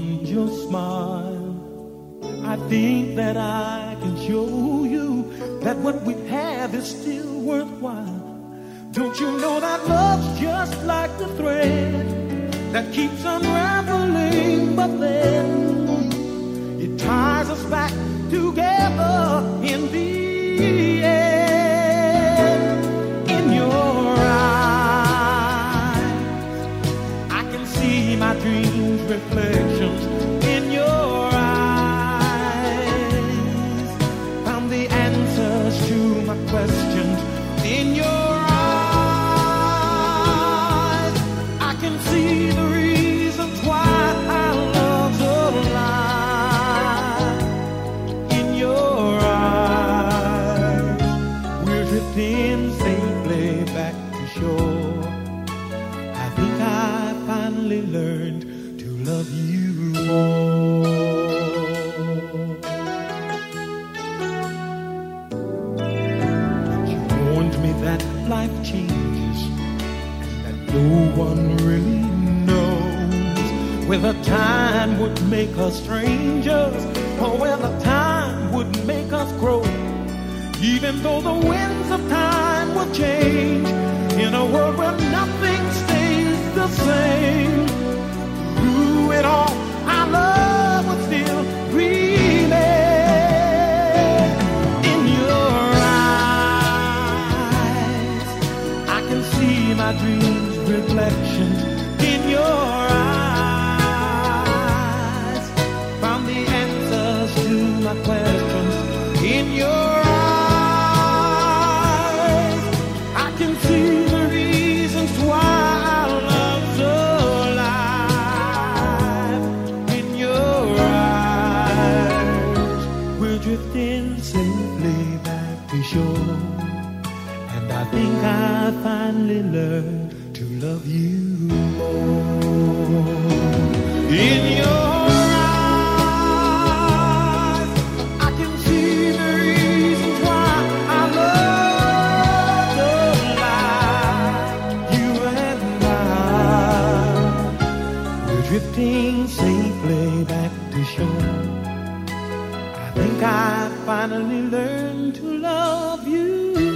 beyond your smile. I think that I can show you that what we have is still worthwhile. Don't you know that love's just like the thread that keeps unraveling, but then it ties us back together. Finally learned to love you more. You warned me that life changes and that no one really knows whether time would make us strangers or whether time would make us grow. Even though the winds of time will change in a world where nothing stays the same. Through it all, our love will still remain in your eyes. I can see my dreams reflections in your eyes. Found the answers to my questions to shore. And I think I finally learned to love you more. In your drifting safely back to shore. I think I finally learned to love you